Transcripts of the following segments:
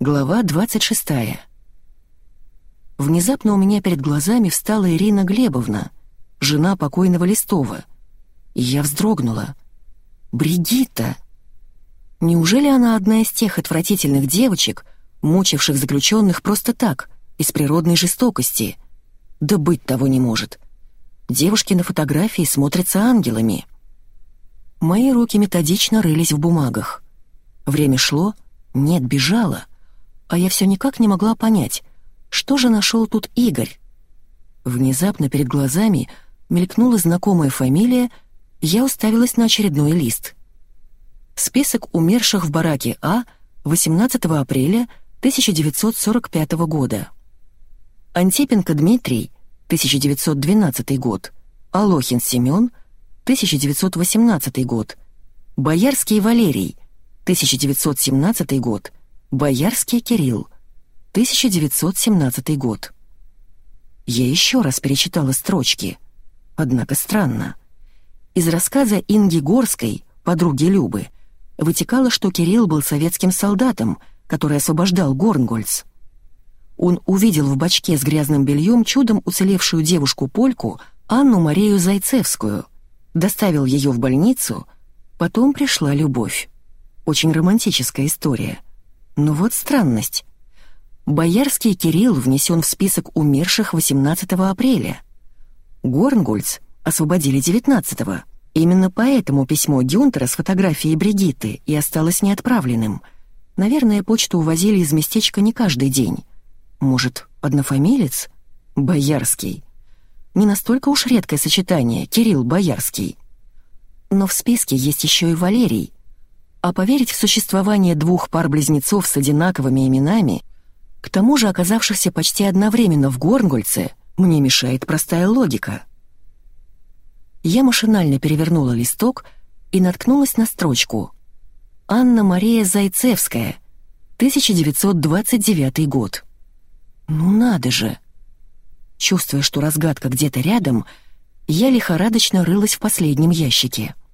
Глава 26. Внезапно у меня перед глазами встала Ирина Глебовна, жена покойного Листова. И я вздрогнула. Бригитта! Неужели она одна из тех отвратительных девочек, мучивших заключенных просто так, из природной жестокости? Да быть того не может. Девушки на фотографии смотрятся ангелами. Мои руки методично рылись в бумагах. Время шло, нет, бежала — а я все никак не могла понять, что же нашел тут Игорь. Внезапно перед глазами мелькнула знакомая фамилия, я уставилась на очередной лист. Список умерших в бараке А 18 апреля 1945 года. Антипенко Дмитрий, 1912 год. Алохин Семен, 1918 год. Боярский Валерий, 1917 год. Боярский Кирилл, 1917 год. Я еще раз перечитала строчки. Однако странно. Из рассказа Инги Горской, подруги Любы, вытекало, что Кирилл был советским солдатом, который освобождал Горнгольц. Он увидел в бачке с грязным бельем чудом уцелевшую девушку-польку Анну Марию Зайцевскую, доставил ее в больницу, потом пришла любовь. Очень романтическая история — но вот странность. Боярский Кирилл внесен в список умерших 18 апреля. Горнгольц освободили 19-го. Именно поэтому письмо Гюнтера с фотографией Бригитты и осталось неотправленным. Наверное, почту увозили из местечка не каждый день. Может, однофамилец? Боярский. Не настолько уж редкое сочетание Кирилл Боярский. Но в списке есть еще и Валерий, а поверить в существование двух пар близнецов с одинаковыми именами, к тому же оказавшихся почти одновременно в Горнгольце, мне мешает простая логика. Я машинально перевернула листок и наткнулась на строчку «Анна-Мария Зайцевская, 1929 год». Ну надо же! Чувствуя, что разгадка где-то рядом, я лихорадочно рылась в последнем ящике —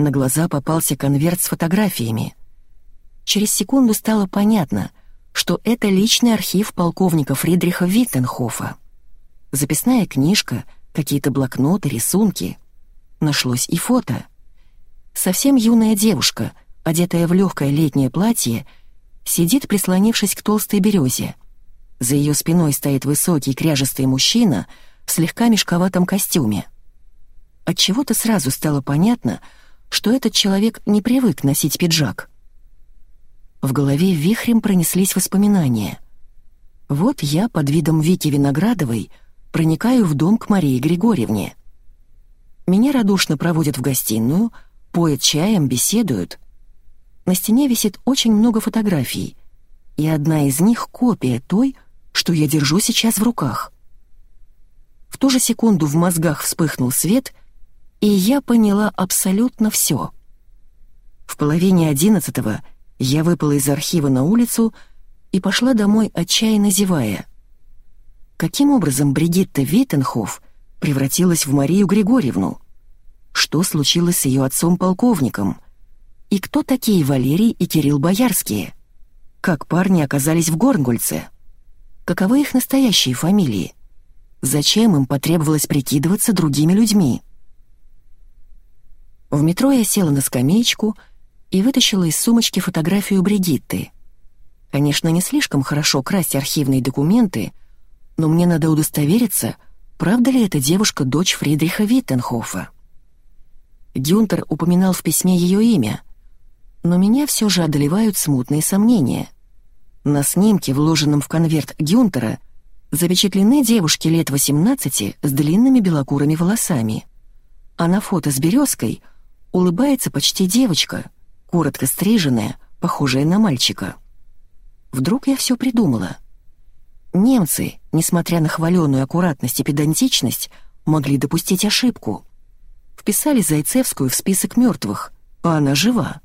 на глаза попался конверт с фотографиями. Через секунду стало понятно, что это личный архив полковника Фридриха Виттенхофа. Записная книжка, какие-то блокноты, рисунки. Нашлось и фото. Совсем юная девушка, одетая в легкое летнее платье, сидит, прислонившись к толстой березе. За ее спиной стоит высокий кряжестый мужчина в слегка мешковатом костюме. Отчего-то сразу стало понятно, что этот человек не привык носить пиджак. В голове вихрем пронеслись воспоминания. Вот я под видом Вики Виноградовой проникаю в дом к Марии Григорьевне. Меня радушно проводят в гостиную, поят чаем, беседуют. На стене висит очень много фотографий, и одна из них — копия той, что я держу сейчас в руках. В ту же секунду в мозгах вспыхнул свет, и я поняла абсолютно все. В половине одиннадцатого я выпала из архива на улицу и пошла домой, отчаянно зевая. Каким образом Бригитта Виттенхоф превратилась в Марию Григорьевну? Что случилось с ее отцом-полковником? И кто такие Валерий и Кирилл Боярские? Как парни оказались в Горнгольце? Каковы их настоящие фамилии? Зачем им потребовалось прикидываться другими людьми? В метро я села на скамеечку и вытащила из сумочки фотографию Бригитты. Конечно, не слишком хорошо красть архивные документы, но мне надо удостовериться, правда ли эта девушка дочь Фридриха Виттенхофа. Гюнтер упоминал в письме ее имя, но меня все же одолевают смутные сомнения. На снимке, вложенном в конверт Гюнтера, запечатлены девушки лет 18 с длинными белокурыми волосами, а на фото с березкой — улыбается почти девочка, коротко стриженная, похожая на мальчика. Вдруг я все придумала. Немцы, несмотря на хваленую аккуратность и педантичность, могли допустить ошибку. Вписали Зайцевскую в список мертвых, а она жива.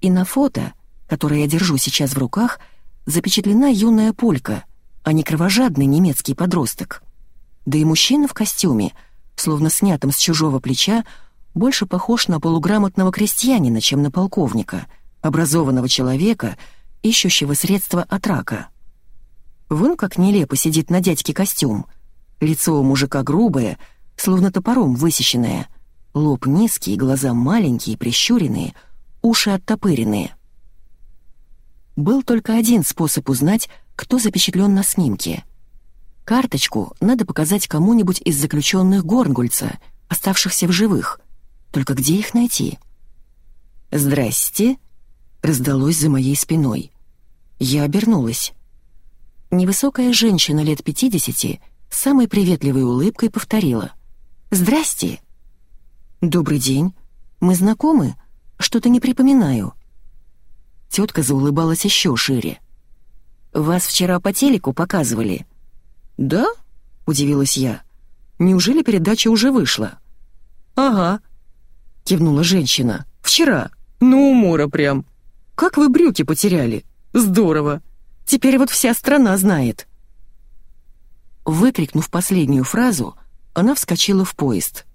И на фото, которое я держу сейчас в руках, запечатлена юная полька, а не кровожадный немецкий подросток. Да и мужчина в костюме, словно снятым с чужого плеча, больше похож на полуграмотного крестьянина, чем на полковника, образованного человека, ищущего средства от рака. Вон как нелепо сидит на дядьке костюм. Лицо у мужика грубое, словно топором высеченное. Лоб низкий, глаза маленькие, прищуренные, уши оттопыренные. Был только один способ узнать, кто запечатлен на снимке. Карточку надо показать кому-нибудь из заключенных Горнгульца, оставшихся в живых. Только где их найти? «Здрасте!» — раздалось за моей спиной. Я обернулась. Невысокая женщина лет пятидесяти с самой приветливой улыбкой повторила. «Здрасте!» «Добрый день. Мы знакомы? Что-то не припоминаю». Тетка заулыбалась еще шире. «Вас вчера по телеку показывали?» «Да?» — удивилась я. «Неужели передача уже вышла?» «Ага», — кивнула женщина. «Вчера. Ну, умора прям. Как вы брюки потеряли? Здорово. Теперь вот вся страна знает». Выкрикнув последнюю фразу, она вскочила в поезд.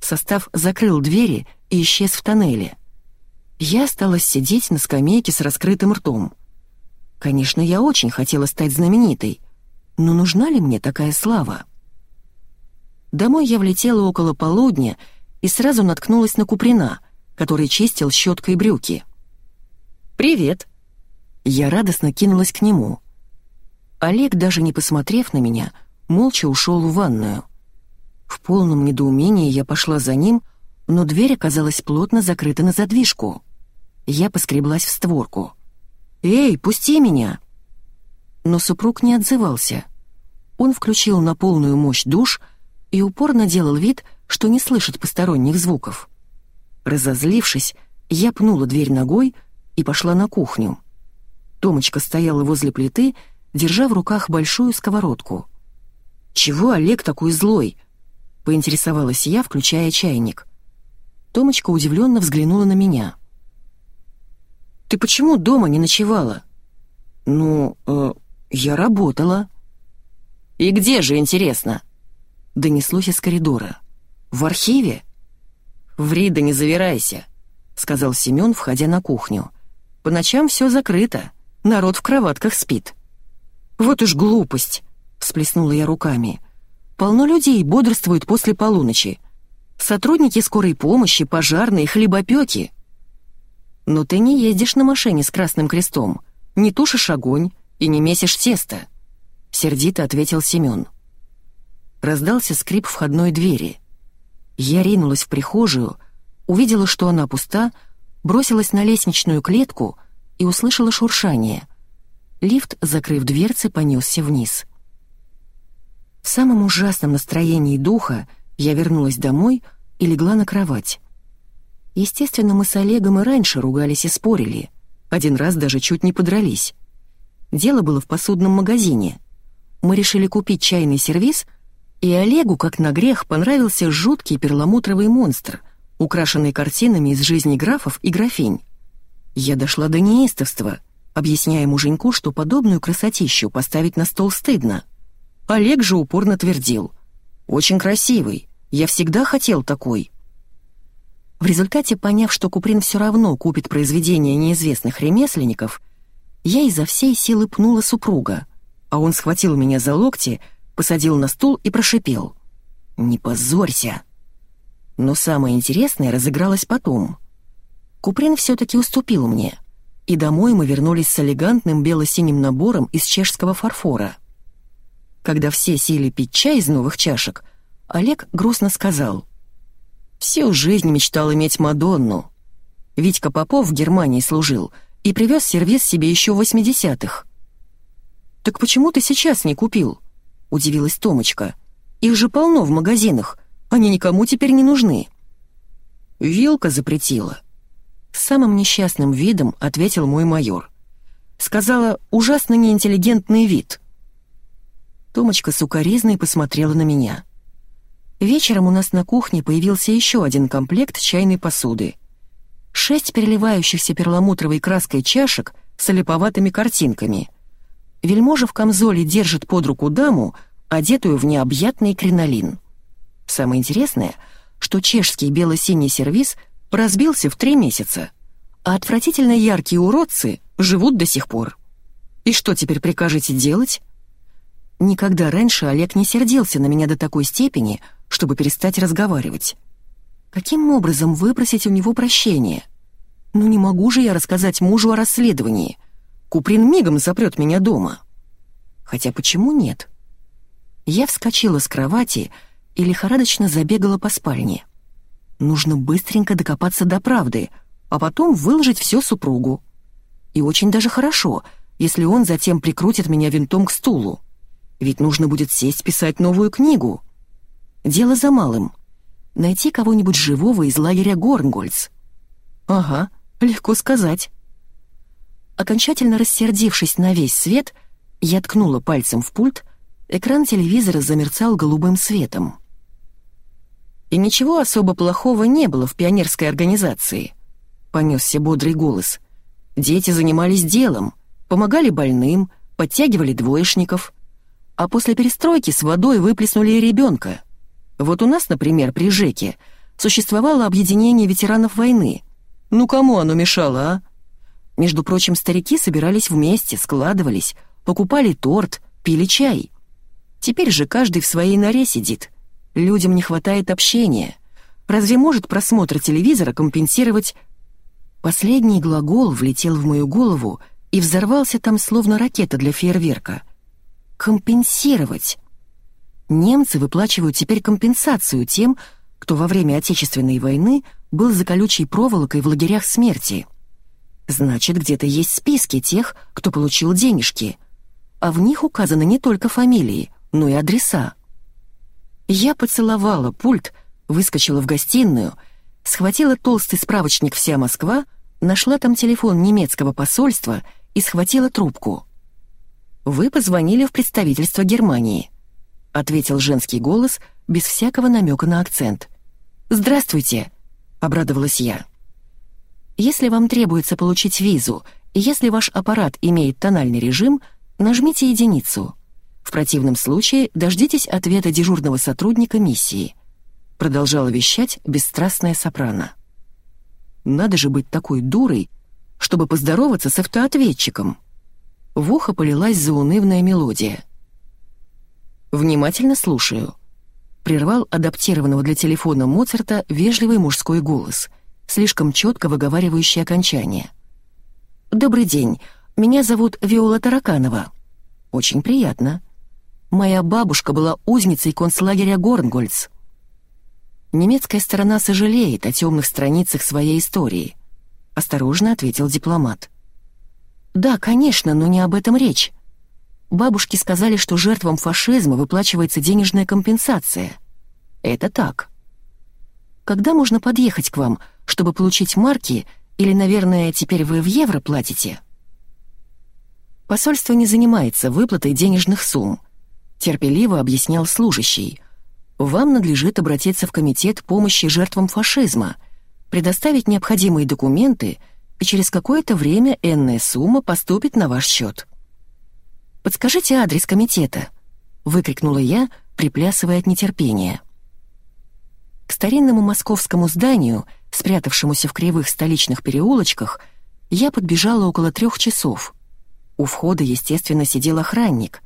Состав закрыл двери и исчез в тоннеле. Я осталась сидеть на скамейке с раскрытым ртом. Конечно, я очень хотела стать знаменитой, но нужна ли мне такая слава? Домой я влетела около полудня и сразу наткнулась на Куприна, который чистил щеткой брюки. «Привет!» Я радостно кинулась к нему. Олег, даже не посмотрев на меня, молча ушел в ванную. В полном недоумении я пошла за ним, но дверь оказалась плотно закрыта на задвижку. Я поскреблась в створку. «Эй, пусти меня!» Но супруг не отзывался. Он включил на полную мощь душ и упорно делал вид, что не слышит посторонних звуков. Разозлившись, я пнула дверь ногой и пошла на кухню. Томочка стояла возле плиты, держа в руках большую сковородку. «Чего Олег такой злой?» — поинтересовалась я, включая чайник. Томочка удивленно взглянула на меня. «Ты почему дома не ночевала?» «Ну, э, я работала». «И где же, интересно?» Донеслось из коридора. «В архиве?» «Ври да не завирайся», — сказал Семён, входя на кухню. «По ночам все закрыто, народ в кроватках спит». «Вот уж глупость», — всплеснула я руками. «Полно людей бодрствуют после полуночи. Сотрудники скорой помощи, пожарные, хлебопеки. Но ты не ездишь на машине с красным крестом, не тушишь огонь и не месишь тесто», — сердито ответил Семён. Раздался скрип входной двери. Я ринулась в прихожую, увидела, что она пуста, бросилась на лестничную клетку и услышала шуршание. Лифт, закрыв дверцы, понесся вниз. В самом ужасном настроении духа я вернулась домой и легла на кровать. Естественно, мы с Олегом и раньше ругались и спорили. Один раз даже чуть не подрались. Дело было в посудном магазине. Мы решили купить чайный сервиз, и Олегу, как на грех, понравился жуткий перламутровый монстр, украшенный картинами из жизни графов и графинь. Я дошла до неистовства, объясняя муженьку, что подобную красотищу поставить на стол стыдно. Олег же упорно твердил. «Очень красивый. Я всегда хотел такой». В результате, поняв, что Куприн все равно купит произведения неизвестных ремесленников, я изо всей силы пнула супруга, а он схватил меня за локти, посадил на стул и прошипел. «Не позорься!» Но самое интересное разыгралось потом. Куприн все-таки уступил мне, и домой мы вернулись с элегантным бело-синим набором из чешского фарфора. Когда все сели пить чай из новых чашек, Олег грустно сказал — Всю жизнь мечтал иметь Мадонну. Витька Попов в Германии служил и привез сервис себе еще в 80-х. «Так почему ты сейчас не купил?» — удивилась Томочка. «Их же полно в магазинах, они никому теперь не нужны». «Вилка запретила». С самым несчастным видом ответил мой майор. Сказала, ужасно неинтеллигентный вид. Томочка сукоризной посмотрела на меня. Вечером у нас на кухне появился еще один комплект чайной посуды. Шесть переливающихся перламутровой краской чашек с олиповатыми картинками. Вельможа в камзоле держит под руку даму, одетую в необъятный кринолин. Самое интересное, что чешский бело-синий сервиз разбился в три месяца, а отвратительно яркие уродцы живут до сих пор. И что теперь прикажете делать? Никогда раньше Олег не сердился на меня до такой степени, чтобы перестать разговаривать. Каким образом выпросить у него прощение? Ну не могу же я рассказать мужу о расследовании. Куприн мигом запрет меня дома. Хотя почему нет? Я вскочила с кровати и лихорадочно забегала по спальне. Нужно быстренько докопаться до правды, а потом выложить все супругу. И очень даже хорошо, если он затем прикрутит меня винтом к стулу. Ведь нужно будет сесть писать новую книгу. Дело за малым. Найти кого-нибудь живого из лагеря Горнгольц. Ага, легко сказать. Окончательно рассердившись на весь свет, я ткнула пальцем в пульт, экран телевизора замерцал голубым светом. И ничего особо плохого не было в пионерской организации. Понесся бодрый голос. Дети занимались делом, помогали больным, подтягивали двоечников. А после перестройки с водой выплеснули и ребенка. Вот у нас, например, при ЖЭКе существовало объединение ветеранов войны. Ну кому оно мешало, а? Между прочим, старики собирались вместе, складывались, покупали торт, пили чай. Теперь же каждый в своей норе сидит. Людям не хватает общения. Разве может просмотр телевизора компенсировать... Последний глагол влетел в мою голову и взорвался там словно ракета для фейерверка. Компенсировать. Немцы выплачивают теперь компенсацию тем, кто во время Отечественной войны был за колючей проволокой в лагерях смерти. Значит, где-то есть списки тех, кто получил денежки, а в них указаны не только фамилии, но и адреса. Я поцеловала пульт, выскочила в гостиную, схватила толстый справочник «Вся Москва», нашла там телефон немецкого посольства и схватила трубку. «Вы позвонили в представительство Германии», — ответил женский голос без всякого намека на акцент. «Здравствуйте», — обрадовалась я. «Если вам требуется получить визу, если ваш аппарат имеет тональный режим, нажмите единицу». В противном случае дождитесь ответа дежурного сотрудника миссии», — продолжала вещать бесстрастная сопрано. «Надо же быть такой дурой, чтобы поздороваться с автоответчиком». В ухо полилась заунывная мелодия. «Внимательно слушаю», — прервал адаптированного для телефона Моцарта вежливый мужской голос, слишком четко выговаривающий окончание. «Добрый день, меня зовут Виола Тараканова». «Очень приятно. Моя бабушка была узницей концлагеря Горнгольц. Немецкая сторона сожалеет о темных страницах своей истории, осторожно ответил дипломат. Да, конечно, но не об этом речь. Бабушки сказали, что жертвам фашизма выплачивается денежная компенсация. Это так. Когда можно подъехать к вам, чтобы получить марки, или, наверное, теперь вы в евро платите? Посольство не занимается выплатой денежных сумм терпеливо объяснял служащий. «Вам надлежит обратиться в Комитет помощи жертвам фашизма, предоставить необходимые документы, и через какое-то время энная сумма поступит на ваш счет». «Подскажите адрес комитета», — выкрикнула я, приплясывая от нетерпения. К старинному московскому зданию, спрятавшемуся в кривых столичных переулочках, я подбежала около трех часов. У входа, естественно, сидел охранник.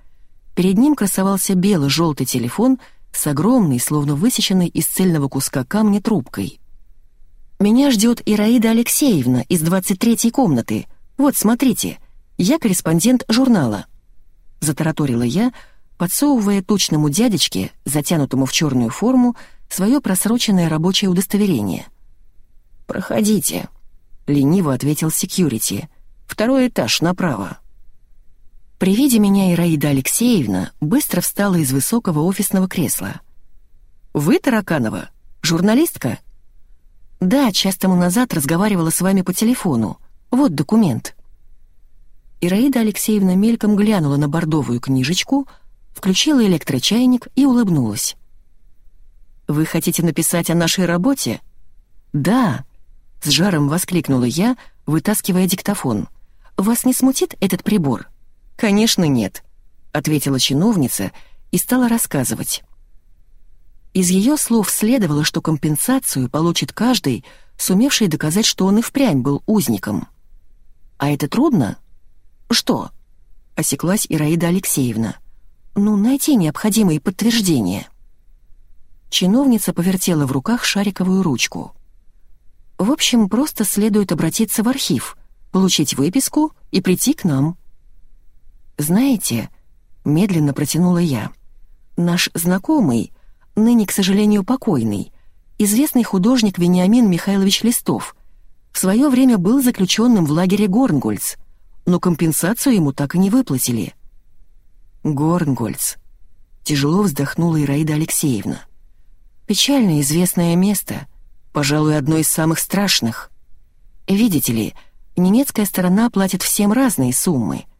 Перед ним красовался бело-желтый телефон с огромной, словно высеченной из цельного куска камня трубкой. «Меня ждет Ираида Алексеевна из 23-й комнаты. Вот, смотрите, я корреспондент журнала». Затараторила я, подсовывая точному дядечке, затянутому в черную форму, свое просроченное рабочее удостоверение. «Проходите», — лениво ответил секьюрити. «Второй этаж направо». При виде меня Ираида Алексеевна быстро встала из высокого офисного кресла. «Вы, Тараканова? Журналистка?» «Да, час тому назад разговаривала с вами по телефону. Вот документ». Ираида Алексеевна мельком глянула на бордовую книжечку, включила электрочайник и улыбнулась. «Вы хотите написать о нашей работе?» «Да», — с жаром воскликнула я, вытаскивая диктофон. «Вас не смутит этот прибор?» «Конечно, нет», — ответила чиновница и стала рассказывать. Из ее слов следовало, что компенсацию получит каждый, сумевший доказать, что он и впрямь был узником. А это трудно?» «Что?» — осеклась Ираида Алексеевна. «Ну, найти необходимые подтверждения». Чиновница повертела в руках шариковую ручку. «В общем, просто следует обратиться в архив, получить выписку и прийти к нам». «Знаете», — медленно протянула я, — «наш знакомый, ныне, к сожалению, покойный, известный художник Вениамин Михайлович Листов, в свое время был заключенным в лагере Горнгольц, но компенсацию ему так и не выплатили». «Горнгольц», — тяжело вздохнула Ираида Алексеевна. «Печально известное место, пожалуй, одно из самых страшных. Видите ли, немецкая сторона платит всем разные суммы —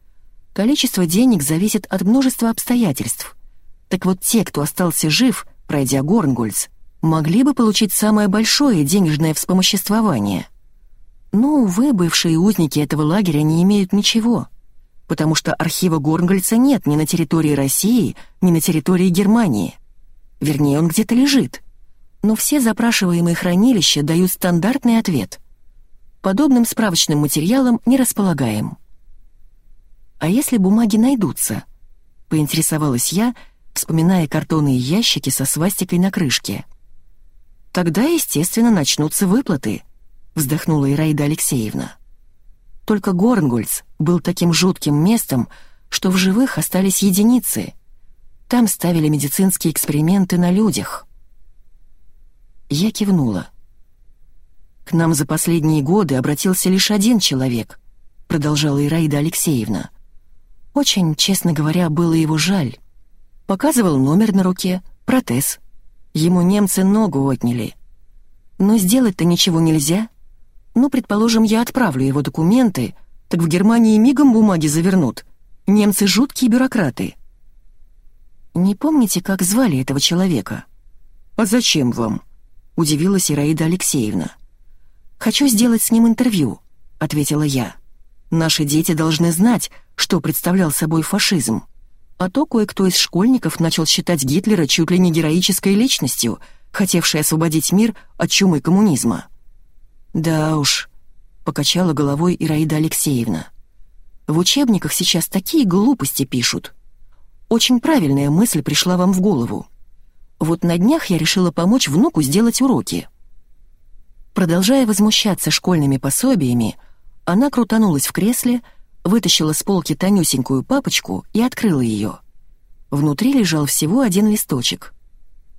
Количество денег зависит от множества обстоятельств. Так вот те, кто остался жив, пройдя Горнгольц, могли бы получить самое большое денежное вспомоществование. Но, увы, бывшие узники этого лагеря не имеют ничего, потому что архива Горнгольца нет ни на территории России, ни на территории Германии. Вернее, он где-то лежит. Но все запрашиваемые хранилища дают стандартный ответ. Подобным справочным материалом не располагаем. «А если бумаги найдутся?» — поинтересовалась я, вспоминая картонные ящики со свастикой на крышке. «Тогда, естественно, начнутся выплаты», — вздохнула Ираида Алексеевна. Только Горнгольц был таким жутким местом, что в живых остались единицы. Там ставили медицинские эксперименты на людях. Я кивнула. «К нам за последние годы обратился лишь один человек», — продолжала Ираида Алексеевна. Очень, честно говоря, было его жаль. Показывал номер на руке, протез. Ему немцы ногу отняли. Но сделать-то ничего нельзя. Ну, предположим, я отправлю его документы, так в Германии мигом бумаги завернут. Немцы жуткие бюрократы. Не помните, как звали этого человека? А зачем вам? Удивилась Ираида Алексеевна. Хочу сделать с ним интервью, ответила я. Наши дети должны знать, что представлял собой фашизм. А то кое-кто из школьников начал считать Гитлера чуть ли не героической личностью, хотевшей освободить мир от чумы коммунизма. «Да уж», — покачала головой Ираида Алексеевна. «В учебниках сейчас такие глупости пишут. Очень правильная мысль пришла вам в голову. Вот на днях я решила помочь внуку сделать уроки». Продолжая возмущаться школьными пособиями, она крутанулась в кресле, вытащила с полки тонюсенькую папочку и открыла ее. Внутри лежал всего один листочек.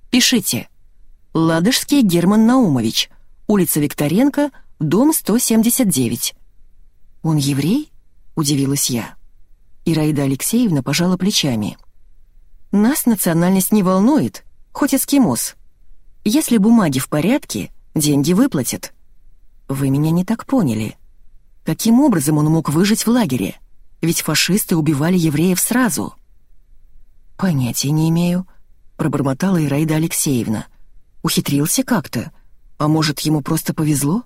«Пишите. Ладожский Герман Наумович, улица Викторенко, дом 179». «Он еврей?» — удивилась я. Ираида Алексеевна пожала плечами. «Нас национальность не волнует, хоть эскимос. Если бумаги в порядке, деньги выплатят». «Вы меня не так поняли», Каким образом он мог выжить в лагере? Ведь фашисты убивали евреев сразу. «Понятия не имею», — пробормотала Ираида Алексеевна. «Ухитрился как-то? А может, ему просто повезло?»